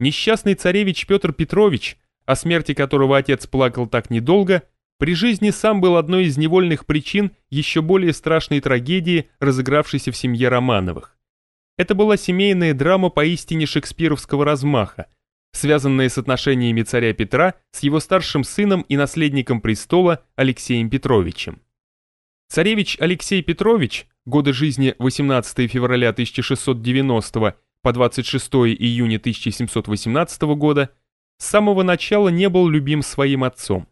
Несчастный царевич Петр Петрович, о смерти которого отец плакал так недолго, при жизни сам был одной из невольных причин еще более страшной трагедии, разыгравшейся в семье Романовых. Это была семейная драма поистине шекспировского размаха, связанная с отношениями царя Петра с его старшим сыном и наследником престола Алексеем Петровичем. Царевич Алексей Петрович, годы жизни 18 февраля 1690 по 26 июня 1718 года, с самого начала не был любим своим отцом.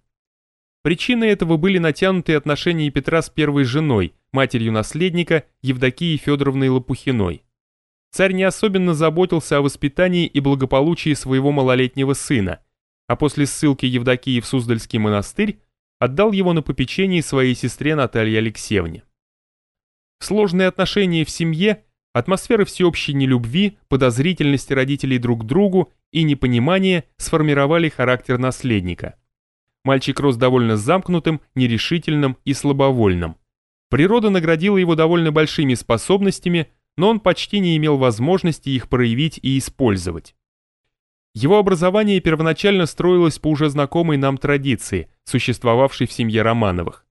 Причиной этого были натянутые отношения Петра с первой женой, матерью наследника Евдокией Федоровной Лопухиной. Царь не особенно заботился о воспитании и благополучии своего малолетнего сына, а после ссылки Евдокии в Суздальский монастырь отдал его на попечение своей сестре Наталье Алексеевне. Сложные отношения в семье, атмосфера всеобщей нелюбви, подозрительности родителей друг к другу и непонимание сформировали характер наследника. Мальчик рос довольно замкнутым, нерешительным и слабовольным. Природа наградила его довольно большими способностями, но он почти не имел возможности их проявить и использовать. Его образование первоначально строилось по уже знакомой нам традиции, существовавшей в семье Романовых.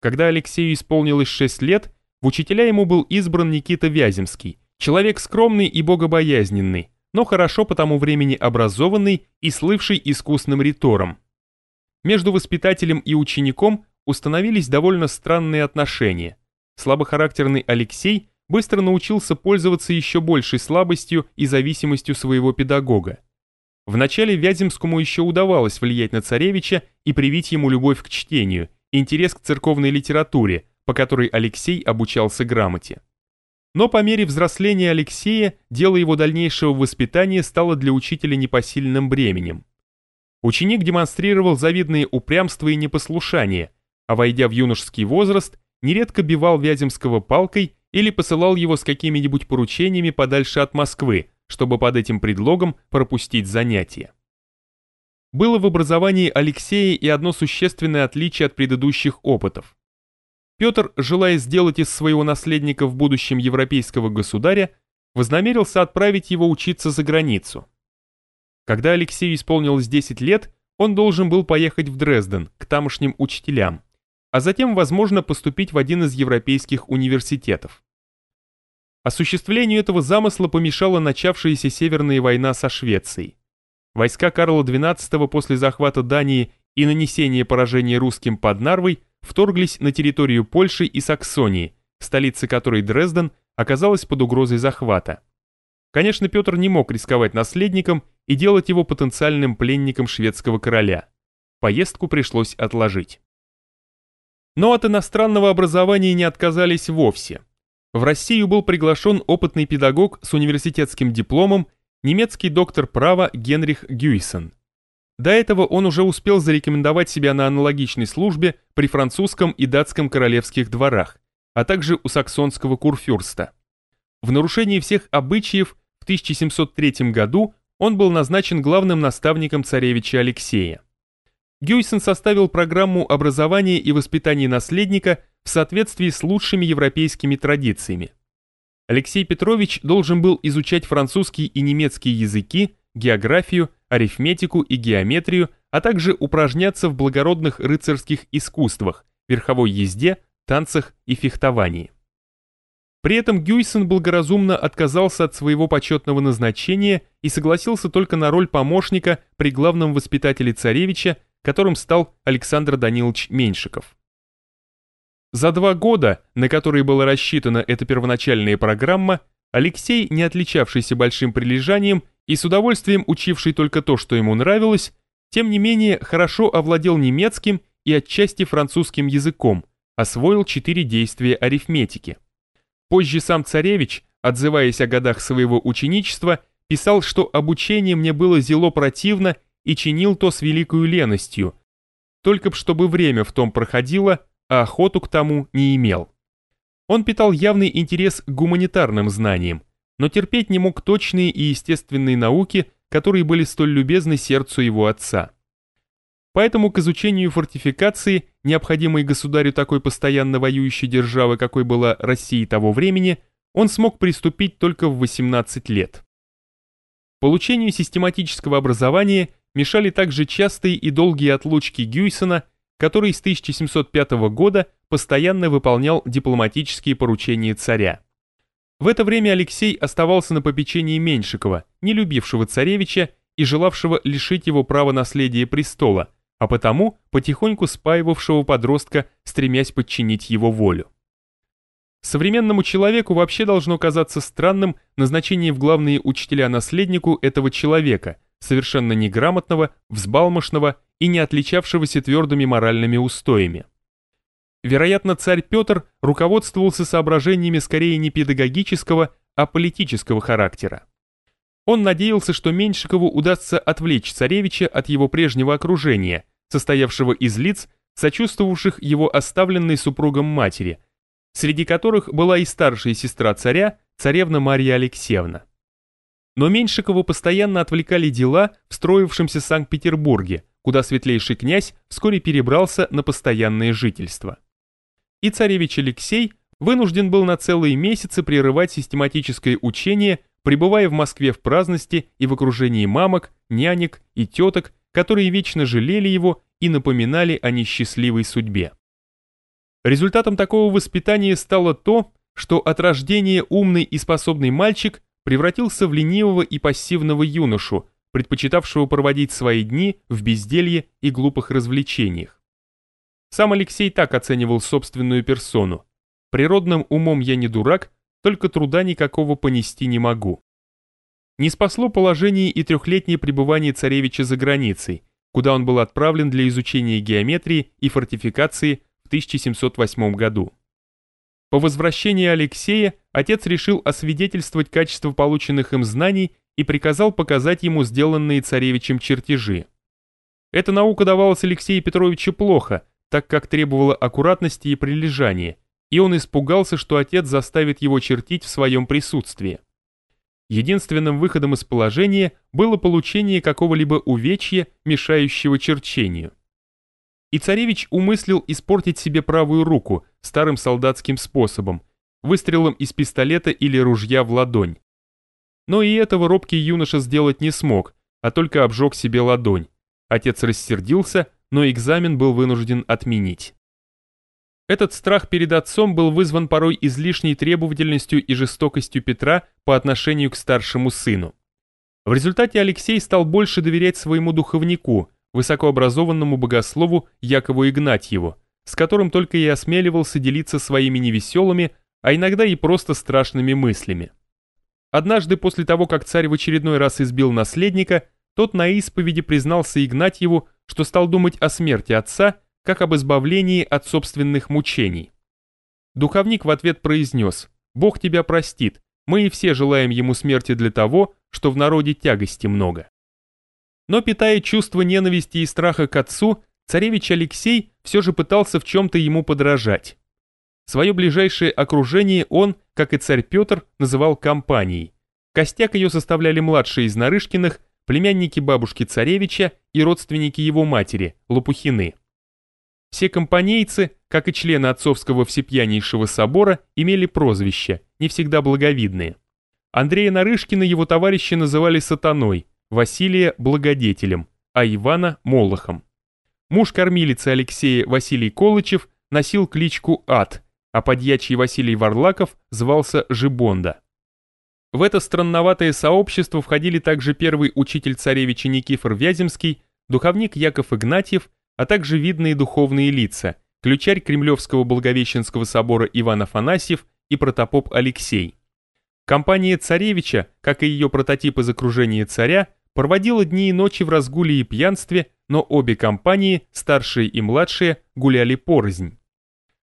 Когда Алексею исполнилось 6 лет, в учителя ему был избран Никита Вяземский, человек скромный и богобоязненный, но хорошо по тому времени образованный и слывший искусным ритором. Между воспитателем и учеником установились довольно странные отношения. Слабохарактерный Алексей быстро научился пользоваться еще большей слабостью и зависимостью своего педагога. Вначале Вяземскому еще удавалось влиять на царевича и привить ему любовь к чтению, интерес к церковной литературе, по которой Алексей обучался грамоте. Но по мере взросления Алексея дело его дальнейшего воспитания стало для учителя непосильным бременем. Ученик демонстрировал завидные упрямство и непослушание, а войдя в юношеский возраст, нередко бивал Вяземского палкой или посылал его с какими-нибудь поручениями подальше от Москвы, чтобы под этим предлогом пропустить занятия. Было в образовании Алексея и одно существенное отличие от предыдущих опытов. Петр, желая сделать из своего наследника в будущем европейского государя, вознамерился отправить его учиться за границу. Когда Алексею исполнилось 10 лет, он должен был поехать в Дрезден, к тамошним учителям а затем, возможно, поступить в один из европейских университетов. Осуществлению этого замысла помешала начавшаяся Северная война со Швецией. Войска Карла XII после захвата Дании и нанесения поражения русским под Нарвой вторглись на территорию Польши и Саксонии, столица которой Дрезден оказалась под угрозой захвата. Конечно, Петр не мог рисковать наследником и делать его потенциальным пленником шведского короля. Поездку пришлось отложить. Но от иностранного образования не отказались вовсе. В Россию был приглашен опытный педагог с университетским дипломом, немецкий доктор права Генрих Гюйсен. До этого он уже успел зарекомендовать себя на аналогичной службе при французском и датском королевских дворах, а также у саксонского курфюрста. В нарушении всех обычаев в 1703 году он был назначен главным наставником царевича Алексея. Гюйсон составил программу образования и воспитания наследника в соответствии с лучшими европейскими традициями. Алексей Петрович должен был изучать французский и немецкий языки, географию, арифметику и геометрию, а также упражняться в благородных рыцарских искусствах, верховой езде, танцах и фехтовании. При этом Гюйсон благоразумно отказался от своего почетного назначения и согласился только на роль помощника при главном воспитателе царевича которым стал Александр Данилович Меньшиков. За два года, на которые была рассчитана эта первоначальная программа, Алексей, не отличавшийся большим прилежанием и с удовольствием учивший только то, что ему нравилось, тем не менее хорошо овладел немецким и отчасти французским языком, освоил четыре действия арифметики. Позже сам царевич, отзываясь о годах своего ученичества, писал, что обучение мне было зело противно и чинил то с великою леностью, только б чтобы время в том проходило, а охоту к тому не имел. Он питал явный интерес к гуманитарным знаниям, но терпеть не мог точные и естественные науки, которые были столь любезны сердцу его отца. Поэтому к изучению фортификации, необходимой государю такой постоянно воюющей державы, какой была Россия того времени, он смог приступить только в 18 лет. Получению систематического образования мешали также частые и долгие отлучки Гюйсона, который с 1705 года постоянно выполнял дипломатические поручения царя. В это время Алексей оставался на попечении Меньшикова, не любившего царевича и желавшего лишить его права наследия престола, а потому потихоньку спаивавшего подростка, стремясь подчинить его волю. Современному человеку вообще должно казаться странным назначение в главные учителя наследнику этого человека, совершенно неграмотного, взбалмошного и не отличавшегося твердыми моральными устоями. Вероятно, царь Петр руководствовался соображениями скорее не педагогического, а политического характера. Он надеялся, что Меньшикову удастся отвлечь царевича от его прежнего окружения, состоявшего из лиц, сочувствовавших его оставленной супругом матери, среди которых была и старшая сестра царя, царевна Марья Алексеевна. Но Меньшикову постоянно отвлекали дела в строившемся Санкт-Петербурге, куда светлейший князь вскоре перебрался на постоянное жительство и царевич Алексей вынужден был на целые месяцы прерывать систематическое учение, пребывая в Москве в праздности и в окружении мамок, нянек и теток, которые вечно жалели его и напоминали о несчастливой судьбе. Результатом такого воспитания стало то, что от рождения умный и способный мальчик превратился в ленивого и пассивного юношу, предпочитавшего проводить свои дни в безделье и глупых развлечениях. Сам Алексей так оценивал собственную персону. Природным умом я не дурак, только труда никакого понести не могу. Не спасло положение и трехлетнее пребывание царевича за границей, куда он был отправлен для изучения геометрии и фортификации в 1708 году. По возвращении Алексея отец решил освидетельствовать качество полученных им знаний и приказал показать ему сделанные царевичем чертежи. Эта наука давалась Алексею Петровичу плохо, так как требовало аккуратности и прилежания, и он испугался, что отец заставит его чертить в своем присутствии. Единственным выходом из положения было получение какого-либо увечья, мешающего черчению. И царевич умыслил испортить себе правую руку старым солдатским способом, выстрелом из пистолета или ружья в ладонь. Но и этого робкий юноша сделать не смог, а только обжег себе ладонь. Отец рассердился, но экзамен был вынужден отменить. Этот страх перед отцом был вызван порой излишней требовательностью и жестокостью Петра по отношению к старшему сыну. В результате Алексей стал больше доверять своему духовнику, высокообразованному богослову Якову Игнатьеву, с которым только и осмеливался делиться своими невеселыми, а иногда и просто страшными мыслями. Однажды после того, как царь в очередной раз избил наследника, тот на исповеди признался Игнатьеву, что стал думать о смерти отца, как об избавлении от собственных мучений. Духовник в ответ произнес «Бог тебя простит, мы и все желаем ему смерти для того, что в народе тягости много». Но питая чувство ненависти и страха к отцу, царевич Алексей все же пытался в чем-то ему подражать. Свое ближайшее окружение он, как и царь Петр, называл компанией. Костяк ее составляли младшие из Нарышкиных, племянники бабушки царевича и родственники его матери, Лопухины. Все компанейцы, как и члены отцовского всепьянейшего собора, имели прозвища, не всегда благовидные. Андрея Нарышкина его товарищи называли сатаной, Василия – благодетелем, а Ивана – молохом. Муж кормилицы Алексея Василий Колычев носил кличку Ад, а подьячий Василий Варлаков звался Жибонда. В это странноватое сообщество входили также первый учитель царевича Никифор Вяземский, духовник Яков Игнатьев, а также видные духовные лица, ключарь Кремлевского Благовещенского собора Иван Афанасьев и протопоп Алексей. Компания царевича, как и ее прототип из окружения царя, проводила дни и ночи в разгуле и пьянстве, но обе компании, старшие и младшие, гуляли порознь.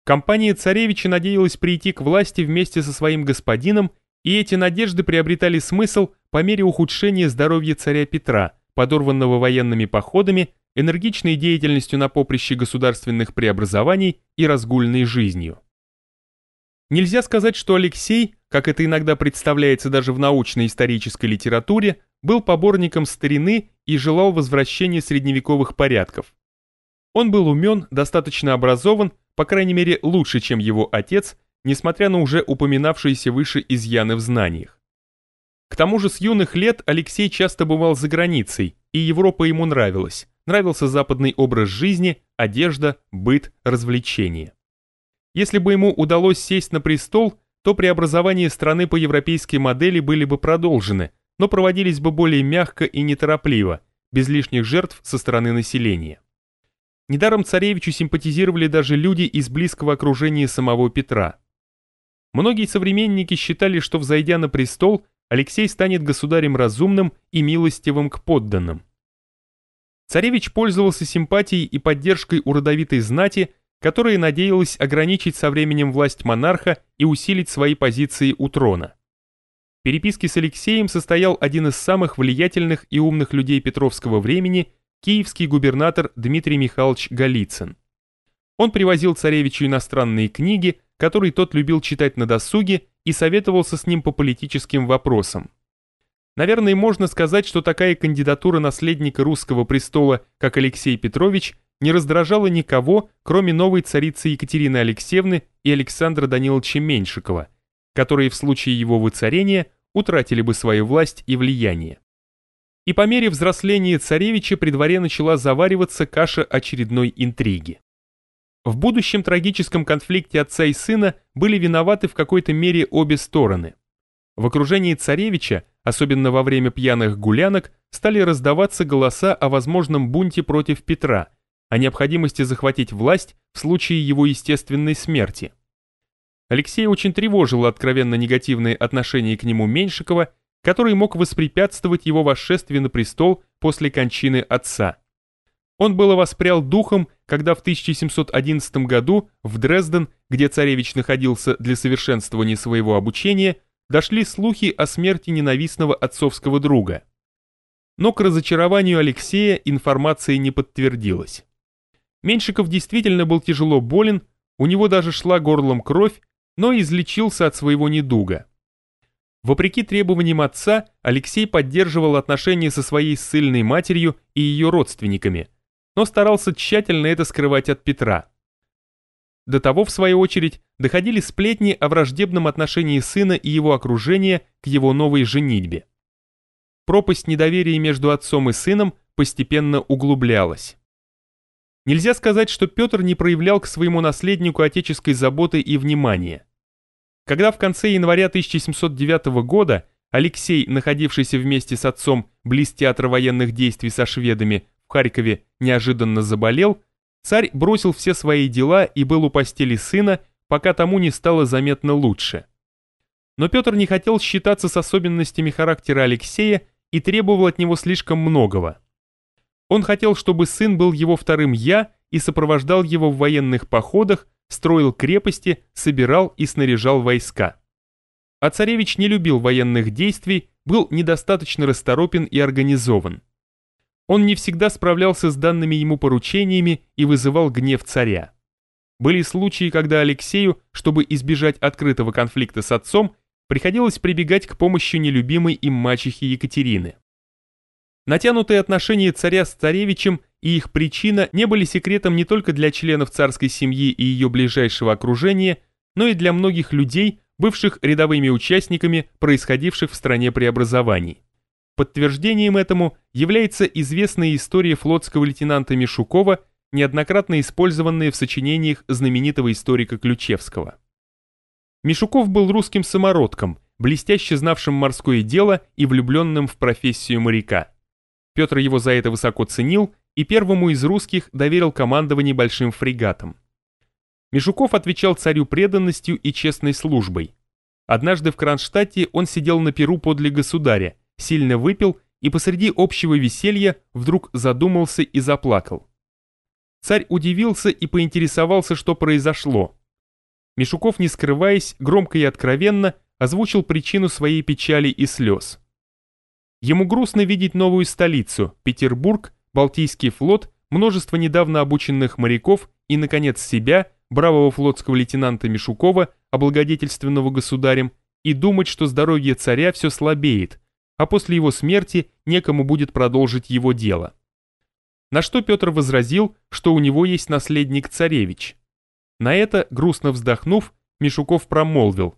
Компания царевича надеялась прийти к власти вместе со своим господином и эти надежды приобретали смысл по мере ухудшения здоровья царя Петра, подорванного военными походами, энергичной деятельностью на поприще государственных преобразований и разгульной жизнью. Нельзя сказать, что Алексей, как это иногда представляется даже в научно-исторической литературе, был поборником старины и желал возвращения средневековых порядков. Он был умен, достаточно образован, по крайней мере лучше, чем его отец, несмотря на уже упоминавшиеся выше изъяны в знаниях. К тому же с юных лет Алексей часто бывал за границей, и Европа ему нравилась. Нравился западный образ жизни, одежда, быт, развлечения. Если бы ему удалось сесть на престол, то преобразования страны по европейской модели были бы продолжены, но проводились бы более мягко и неторопливо, без лишних жертв со стороны населения. Недаром царевичу симпатизировали даже люди из близкого окружения самого Петра. Многие современники считали, что взойдя на престол, Алексей станет государем разумным и милостивым к подданным. Царевич пользовался симпатией и поддержкой у родовитой знати, которая надеялась ограничить со временем власть монарха и усилить свои позиции у трона. В переписке с Алексеем состоял один из самых влиятельных и умных людей Петровского времени, киевский губернатор Дмитрий Михайлович Голицын. Он привозил царевичу иностранные книги, которые тот любил читать на досуге и советовался с ним по политическим вопросам. Наверное, можно сказать, что такая кандидатура наследника русского престола, как Алексей Петрович, не раздражала никого, кроме новой царицы Екатерины Алексеевны и Александра Даниловича Меньшикова, которые в случае его выцарения утратили бы свою власть и влияние. И по мере взросления царевича при дворе начала завариваться каша очередной интриги. В будущем трагическом конфликте отца и сына были виноваты в какой-то мере обе стороны. В окружении царевича, особенно во время пьяных гулянок, стали раздаваться голоса о возможном бунте против Петра, о необходимости захватить власть в случае его естественной смерти. Алексей очень тревожило откровенно негативное отношение к нему Меньшикова, который мог воспрепятствовать его восшествию на престол после кончины отца. Он было воспрял духом, когда в 1711 году в Дрезден, где царевич находился для совершенствования своего обучения, дошли слухи о смерти ненавистного отцовского друга. Но к разочарованию Алексея информация не подтвердилась. Меньшиков действительно был тяжело болен, у него даже шла горлом кровь, но излечился от своего недуга. Вопреки требованиям отца, Алексей поддерживал отношения со своей ссыльной матерью и ее родственниками – но старался тщательно это скрывать от Петра. До того, в свою очередь, доходили сплетни о враждебном отношении сына и его окружения к его новой женитьбе. Пропасть недоверия между отцом и сыном постепенно углублялась. Нельзя сказать, что Петр не проявлял к своему наследнику отеческой заботы и внимания. Когда в конце января 1709 года Алексей, находившийся вместе с отцом близ театра военных действий со шведами, Харькове неожиданно заболел, царь бросил все свои дела и был у постели сына, пока тому не стало заметно лучше. Но Петр не хотел считаться с особенностями характера Алексея и требовал от него слишком многого. Он хотел, чтобы сын был его вторым «я» и сопровождал его в военных походах, строил крепости, собирал и снаряжал войска. А царевич не любил военных действий, был недостаточно расторопен и организован. Он не всегда справлялся с данными ему поручениями и вызывал гнев царя. Были случаи, когда Алексею, чтобы избежать открытого конфликта с отцом, приходилось прибегать к помощи нелюбимой им мачехи Екатерины. Натянутые отношения царя с царевичем и их причина не были секретом не только для членов царской семьи и ее ближайшего окружения, но и для многих людей, бывших рядовыми участниками происходивших в стране преобразований. Подтверждением этому является известная история флотского лейтенанта Мишукова, неоднократно использованная в сочинениях знаменитого историка Ключевского. Мишуков был русским самородком, блестяще знавшим морское дело и влюбленным в профессию моряка. Петр его за это высоко ценил и первому из русских доверил командование большим фрегатом. Мишуков отвечал царю преданностью и честной службой. Однажды в Кронштадте он сидел на перу подле государя, сильно выпил и посреди общего веселья вдруг задумался и заплакал. Царь удивился и поинтересовался, что произошло. Мишуков, не скрываясь, громко и откровенно озвучил причину своей печали и слез. Ему грустно видеть новую столицу, Петербург, Балтийский флот, множество недавно обученных моряков и, наконец, себя, бравого флотского лейтенанта Мишукова, облагодетельственного государем, и думать, что здоровье царя все слабеет, а после его смерти некому будет продолжить его дело. На что Петр возразил, что у него есть наследник царевич. На это, грустно вздохнув, Мишуков промолвил.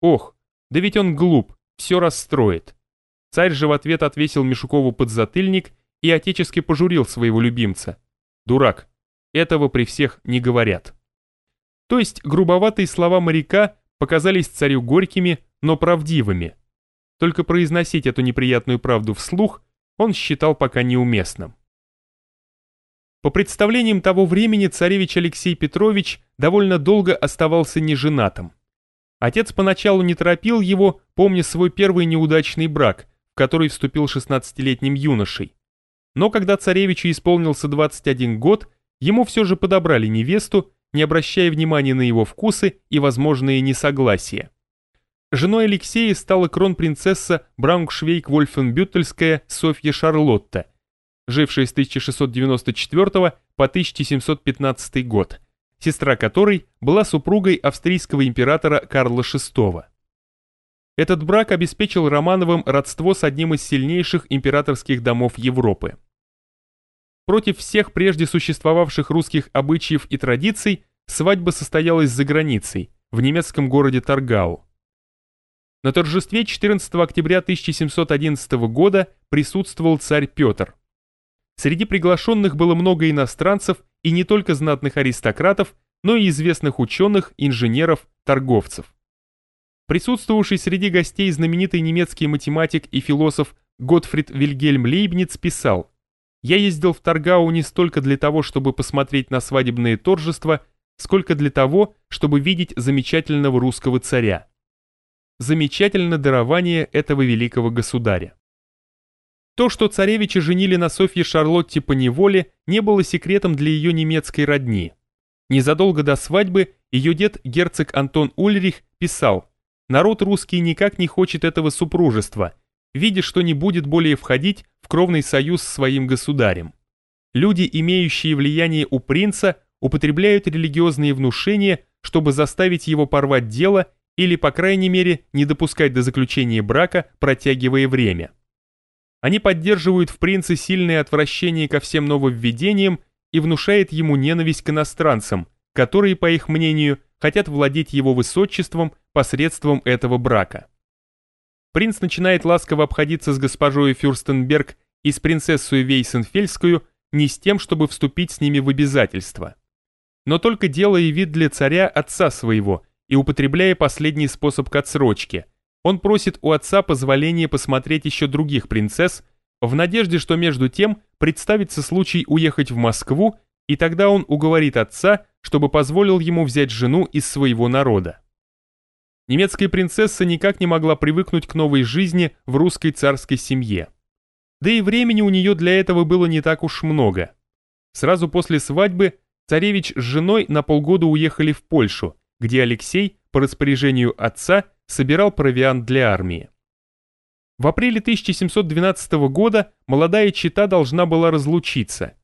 «Ох, да ведь он глуп, все расстроит. Царь же в ответ отвесил Мишукову подзатыльник и отечески пожурил своего любимца. «Дурак, этого при всех не говорят». То есть грубоватые слова моряка показались царю горькими, но правдивыми. Только произносить эту неприятную правду вслух он считал пока неуместным. По представлениям того времени царевич Алексей Петрович довольно долго оставался неженатым. Отец поначалу не торопил его, помня свой первый неудачный брак, в который вступил 16-летним юношей. Но когда царевичу исполнился 21 год, ему все же подобрали невесту, не обращая внимания на его вкусы и возможные несогласия. Женой Алексея стала кронпринцесса Браунгшвейк-Вольфенбюттельская Софья Шарлотта, жившая с 1694 по 1715 год, сестра которой была супругой австрийского императора Карла VI. Этот брак обеспечил Романовым родство с одним из сильнейших императорских домов Европы. Против всех прежде существовавших русских обычаев и традиций свадьба состоялась за границей, в немецком городе Таргау. На торжестве 14 октября 1711 года присутствовал царь Петр. Среди приглашенных было много иностранцев и не только знатных аристократов, но и известных ученых, инженеров, торговцев. Присутствовавший среди гостей знаменитый немецкий математик и философ Готфрид Вильгельм Лейбниц писал «Я ездил в Таргау не столько для того, чтобы посмотреть на свадебные торжества, сколько для того, чтобы видеть замечательного русского царя. Замечательно дарование этого великого государя. То, что царевичи женили на Софье Шарлотте по неволе, не было секретом для ее немецкой родни. Незадолго до свадьбы ее дед герцог Антон Ульрих писал «Народ русский никак не хочет этого супружества, видя, что не будет более входить в кровный союз с своим государем. Люди, имеющие влияние у принца, употребляют религиозные внушения, чтобы заставить его порвать дело или, по крайней мере, не допускать до заключения брака, протягивая время. Они поддерживают в принце сильное отвращение ко всем нововведениям и внушает ему ненависть к иностранцам, которые, по их мнению, хотят владеть его высочеством посредством этого брака. Принц начинает ласково обходиться с госпожой Фюрстенберг и с принцессой Вейсенфельскую не с тем, чтобы вступить с ними в обязательства но только делая вид для царя отца своего и употребляя последний способ к отсрочке. Он просит у отца позволения посмотреть еще других принцесс, в надежде, что между тем представится случай уехать в Москву, и тогда он уговорит отца, чтобы позволил ему взять жену из своего народа. Немецкая принцесса никак не могла привыкнуть к новой жизни в русской царской семье. Да и времени у нее для этого было не так уж много. Сразу после свадьбы Царевич с женой на полгода уехали в Польшу, где Алексей, по распоряжению отца, собирал провиант для армии. В апреле 1712 года молодая чита должна была разлучиться.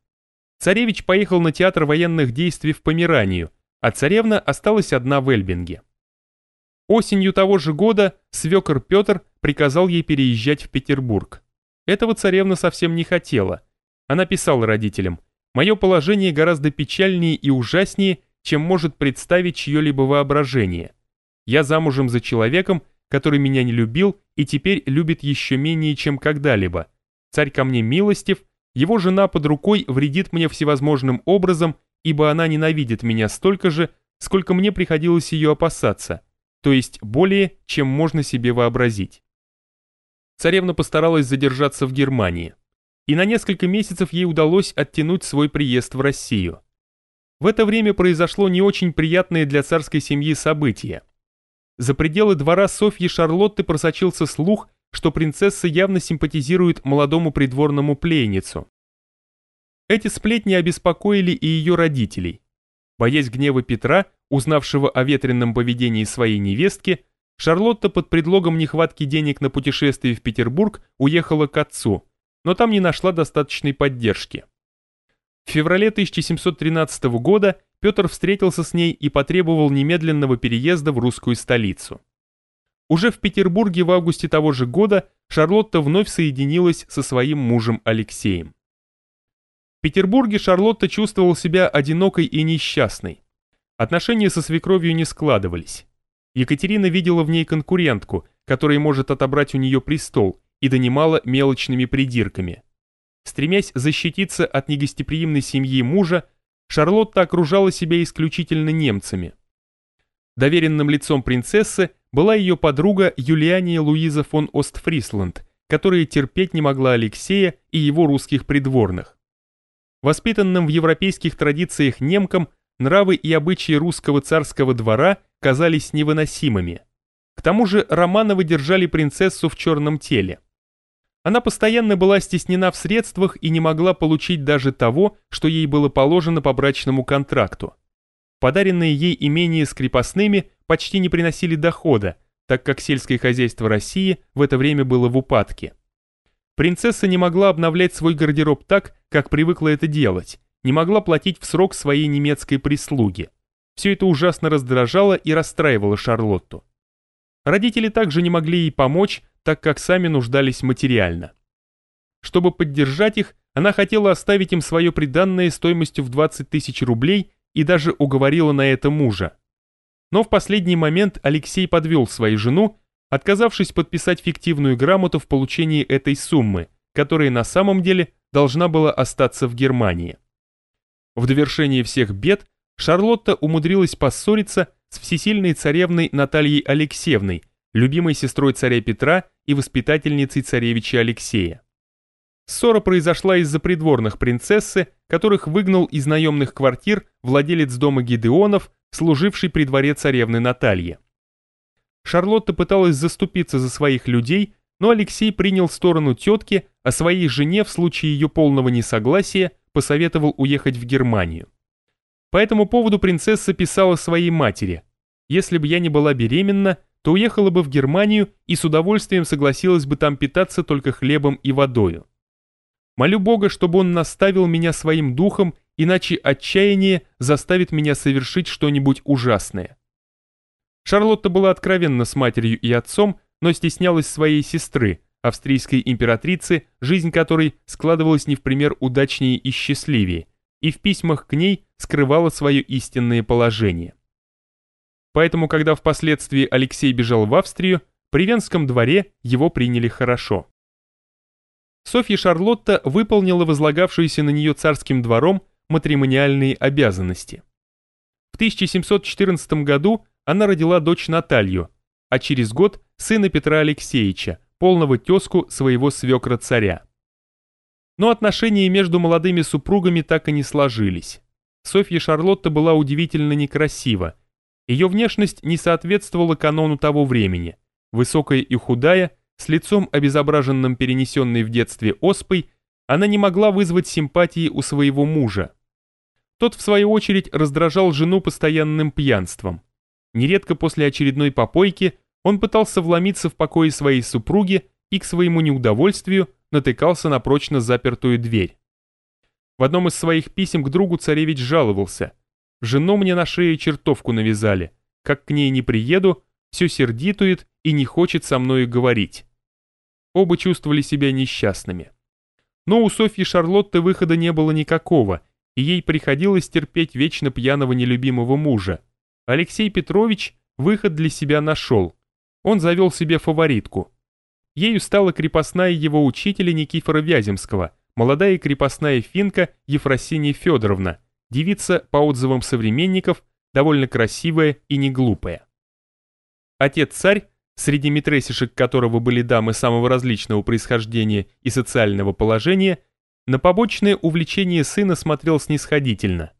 Царевич поехал на театр военных действий в Померанию, а царевна осталась одна в Эльбинге. Осенью того же года свекор Петр приказал ей переезжать в Петербург. Этого царевна совсем не хотела. Она писала родителям – Мое положение гораздо печальнее и ужаснее, чем может представить чье-либо воображение. Я замужем за человеком, который меня не любил и теперь любит еще менее, чем когда-либо. Царь ко мне милостив, его жена под рукой вредит мне всевозможным образом, ибо она ненавидит меня столько же, сколько мне приходилось ее опасаться, то есть более, чем можно себе вообразить. Царевна постаралась задержаться в Германии и на несколько месяцев ей удалось оттянуть свой приезд в Россию. В это время произошло не очень приятное для царской семьи событие. За пределы двора Софьи Шарлотты просочился слух, что принцесса явно симпатизирует молодому придворному пленницу. Эти сплетни обеспокоили и ее родителей. Боясь гнева Петра, узнавшего о ветренном поведении своей невестки, Шарлотта под предлогом нехватки денег на путешествие в Петербург уехала к отцу – но там не нашла достаточной поддержки. В феврале 1713 года Петр встретился с ней и потребовал немедленного переезда в русскую столицу. Уже в Петербурге в августе того же года Шарлотта вновь соединилась со своим мужем Алексеем. В Петербурге Шарлотта чувствовала себя одинокой и несчастной. Отношения со свекровью не складывались. Екатерина видела в ней конкурентку, которая может отобрать у нее престол, и донимала мелочными придирками. Стремясь защититься от негостеприимной семьи мужа, Шарлотта окружала себя исключительно немцами. Доверенным лицом принцессы была ее подруга Юлиания Луиза фон Остфрисланд, которая терпеть не могла Алексея и его русских придворных. Воспитанным в европейских традициях немкам нравы и обычаи русского царского двора казались невыносимыми. К тому же Романовы держали принцессу в черном теле. Она постоянно была стеснена в средствах и не могла получить даже того, что ей было положено по брачному контракту. Подаренные ей имения с крепостными почти не приносили дохода, так как сельское хозяйство России в это время было в упадке. Принцесса не могла обновлять свой гардероб так, как привыкла это делать, не могла платить в срок своей немецкой прислуге. Все это ужасно раздражало и расстраивало Шарлотту. Родители также не могли ей помочь, так как сами нуждались материально. Чтобы поддержать их, она хотела оставить им свое приданное стоимостью в 20 тысяч рублей и даже уговорила на это мужа. Но в последний момент Алексей подвел свою жену, отказавшись подписать фиктивную грамоту в получении этой суммы, которая на самом деле должна была остаться в Германии. В довершении всех бед Шарлотта умудрилась поссориться с всесильной царевной Натальей Алексеевной, любимой сестрой царя Петра и воспитательницей царевича Алексея. Ссора произошла из-за придворных принцессы, которых выгнал из наемных квартир владелец дома Гидеонов, служивший при дворе царевны Натальи. Шарлотта пыталась заступиться за своих людей, но Алексей принял сторону тетки, а своей жене в случае ее полного несогласия посоветовал уехать в Германию. По этому поводу принцесса писала своей матери. «Если бы я не была беременна, то уехала бы в Германию и с удовольствием согласилась бы там питаться только хлебом и водою. Молю Бога, чтобы он наставил меня своим духом, иначе отчаяние заставит меня совершить что-нибудь ужасное». Шарлотта была откровенна с матерью и отцом, но стеснялась своей сестры, австрийской императрицы, жизнь которой складывалась не в пример удачнее и счастливее, и в письмах к ней скрывала свое истинное положение. Поэтому, когда впоследствии Алексей бежал в Австрию, при Венском дворе его приняли хорошо. Софья Шарлотта выполнила возлагавшиеся на нее царским двором матримониальные обязанности. В 1714 году она родила дочь Наталью, а через год сына Петра Алексеевича, полного тезку своего свекра-царя. Но отношения между молодыми супругами так и не сложились. Софья Шарлотта была удивительно некрасива. Ее внешность не соответствовала канону того времени. Высокая и худая, с лицом обезображенным перенесенной в детстве оспой, она не могла вызвать симпатии у своего мужа. Тот, в свою очередь, раздражал жену постоянным пьянством. Нередко после очередной попойки он пытался вломиться в покои своей супруги и к своему неудовольствию натыкался на прочно запертую дверь. В одном из своих писем к другу царевич жаловался. «Жену мне на шее чертовку навязали. Как к ней не приеду, все сердитует и не хочет со мною говорить». Оба чувствовали себя несчастными. Но у Софьи Шарлотты выхода не было никакого, и ей приходилось терпеть вечно пьяного нелюбимого мужа. Алексей Петрович выход для себя нашел. Он завел себе фаворитку. Ею стала крепостная его учителя Никифора Вяземского, молодая крепостная финка Ефросинья Федоровна, девица, по отзывам современников, довольно красивая и не глупая. Отец-царь, среди митресишек которого были дамы самого различного происхождения и социального положения, на побочное увлечение сына смотрел снисходительно.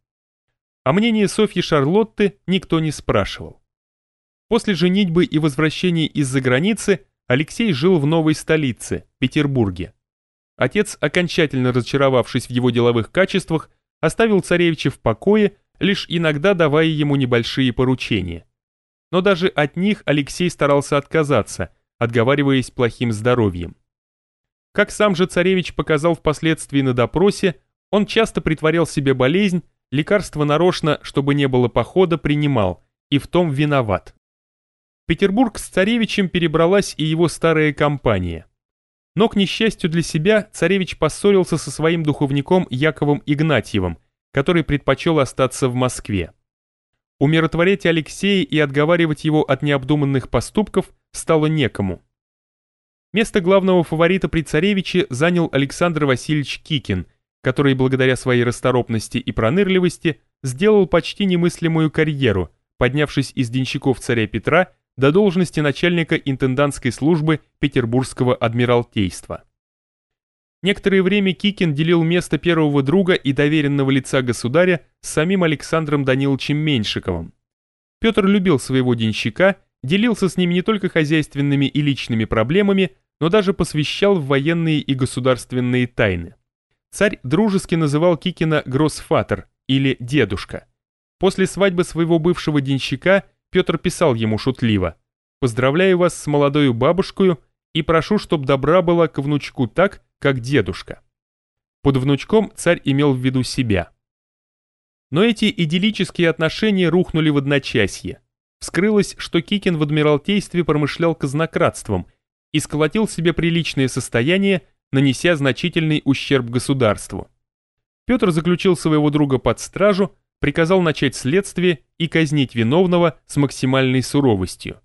А мнение Софьи Шарлотты никто не спрашивал. После женитьбы и возвращения из-за границы Алексей жил в новой столице, Петербурге. Отец, окончательно разочаровавшись в его деловых качествах, оставил царевича в покое, лишь иногда давая ему небольшие поручения. Но даже от них Алексей старался отказаться, отговариваясь плохим здоровьем. Как сам же царевич показал впоследствии на допросе, он часто притворял себе болезнь, лекарства нарочно, чтобы не было похода, принимал, и в том виноват. Петербург с царевичем перебралась и его старая компания. Но, к несчастью для себя, царевич поссорился со своим духовником Яковом Игнатьевым, который предпочел остаться в Москве. Умиротворять Алексея и отговаривать его от необдуманных поступков стало некому. Место главного фаворита при царевиче занял Александр Васильевич Кикин, который благодаря своей расторопности и пронырливости сделал почти немыслимую карьеру, поднявшись из денщиков царя Петра до должности начальника интендантской службы Петербургского адмиралтейства. Некоторое время Кикин делил место первого друга и доверенного лица государя с самим Александром Даниловичем Меньшиковым. Петр любил своего денщика, делился с ним не только хозяйственными и личными проблемами, но даже посвящал в военные и государственные тайны. Царь дружески называл Кикина «гроссфатер» или «дедушка». После свадьбы своего бывшего денщика Петр писал ему шутливо «Поздравляю вас с молодою бабушкою и прошу, чтоб добра была к внучку так, как дедушка». Под внучком царь имел в виду себя. Но эти идиллические отношения рухнули в одночасье. Вскрылось, что Кикин в Адмиралтействе промышлял казнократством и сколотил себе приличное состояние, нанеся значительный ущерб государству. Петр заключил своего друга под стражу, приказал начать следствие и казнить виновного с максимальной суровостью.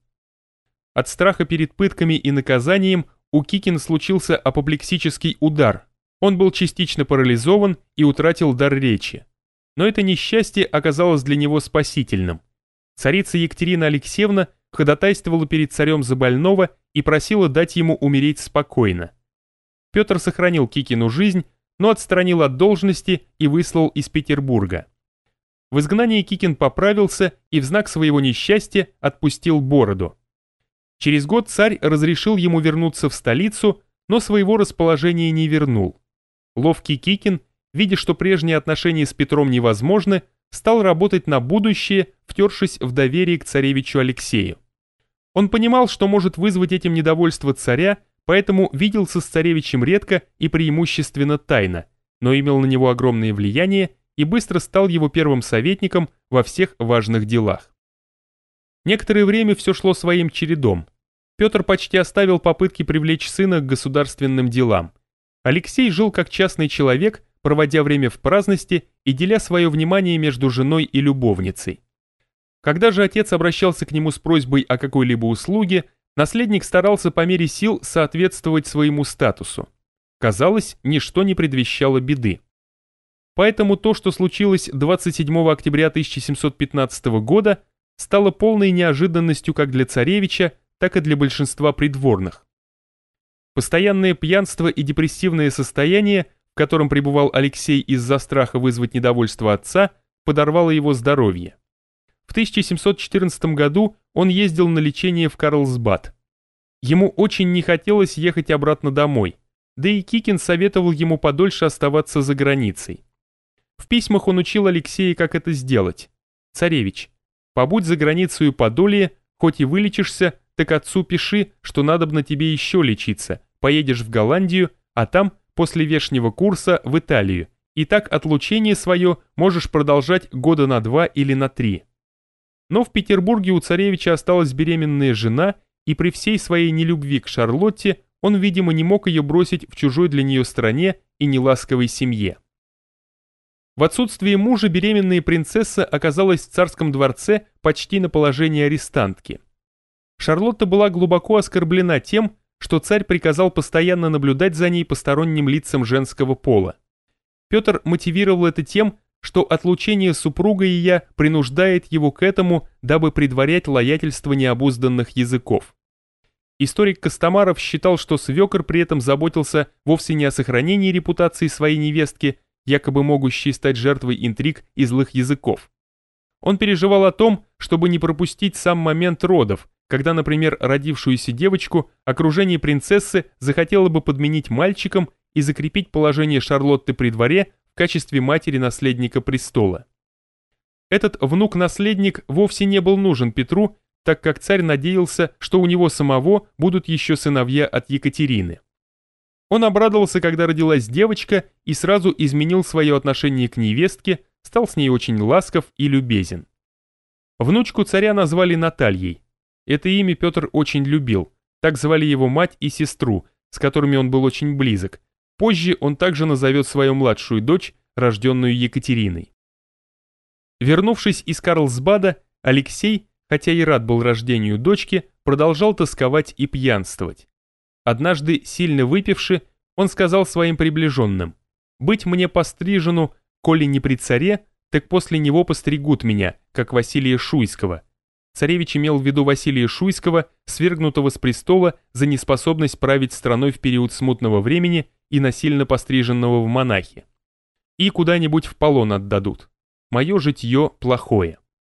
От страха перед пытками и наказанием у Кикина случился апоплексический удар. Он был частично парализован и утратил дар речи. Но это несчастье оказалось для него спасительным. Царица Екатерина Алексеевна ходатайствовала перед царем за больного и просила дать ему умереть спокойно. Петр сохранил Кикину жизнь, но отстранил от должности и выслал из Петербурга. В изгнании Кикин поправился и в знак своего несчастья отпустил бороду. Через год царь разрешил ему вернуться в столицу, но своего расположения не вернул. Ловкий Кикин, видя, что прежние отношения с Петром невозможны, стал работать на будущее, втершись в доверие к царевичу Алексею. Он понимал, что может вызвать этим недовольство царя, поэтому виделся с царевичем редко и преимущественно тайно, но имел на него огромное влияние и быстро стал его первым советником во всех важных делах. Некоторое время все шло своим чередом. Петр почти оставил попытки привлечь сына к государственным делам. Алексей жил как частный человек, проводя время в праздности и деля свое внимание между женой и любовницей. Когда же отец обращался к нему с просьбой о какой-либо услуге, наследник старался по мере сил соответствовать своему статусу. Казалось, ничто не предвещало беды. Поэтому то, что случилось 27 октября 1715 года, стало полной неожиданностью как для царевича, так и для большинства придворных. Постоянное пьянство и депрессивное состояние, в котором пребывал Алексей из-за страха вызвать недовольство отца, подорвало его здоровье. В 1714 году он ездил на лечение в Карлсбад. Ему очень не хотелось ехать обратно домой, да и Кикин советовал ему подольше оставаться за границей. В письмах он учил Алексея, как это сделать. «Царевич, побудь за границей Подолье, хоть и вылечишься, так отцу пиши, что надобно тебе еще лечиться, поедешь в Голландию, а там, после вешнего курса, в Италию, и так отлучение свое можешь продолжать года на два или на три». Но в Петербурге у царевича осталась беременная жена, и при всей своей нелюбви к Шарлотте он, видимо, не мог ее бросить в чужой для нее стране и неласковой семье. В отсутствие мужа беременная принцесса оказалась в царском дворце почти на положении арестантки. Шарлотта была глубоко оскорблена тем, что царь приказал постоянно наблюдать за ней посторонним лицам женского пола. Петр мотивировал это тем, что отлучение супруга и я принуждает его к этому, дабы предварять лоятельство необузданных языков. Историк Костомаров считал, что свекор при этом заботился вовсе не о сохранении репутации своей невестки, якобы могущей стать жертвой интриг и злых языков. Он переживал о том, чтобы не пропустить сам момент родов, когда, например, родившуюся девочку окружение принцессы захотело бы подменить мальчиком и закрепить положение Шарлотты при дворе качестве матери наследника престола. Этот внук-наследник вовсе не был нужен Петру, так как царь надеялся, что у него самого будут еще сыновья от Екатерины. Он обрадовался, когда родилась девочка, и сразу изменил свое отношение к невестке, стал с ней очень ласков и любезен. Внучку царя назвали Натальей. Это имя Петр очень любил, так звали его мать и сестру, с которыми он был очень близок, Позже он также назовет свою младшую дочь, рожденную Екатериной. Вернувшись из Карлсбада, Алексей, хотя и рад был рождению дочки, продолжал тосковать и пьянствовать. Однажды, сильно выпивши, он сказал своим приближенным, «Быть мне пострижену, коли не при царе, так после него постригут меня, как Василия Шуйского». Царевич имел в виду Василия Шуйского, свергнутого с престола за неспособность править страной в период смутного времени и насильно постриженного в монахи. И куда-нибудь в полон отдадут. Мое житье плохое.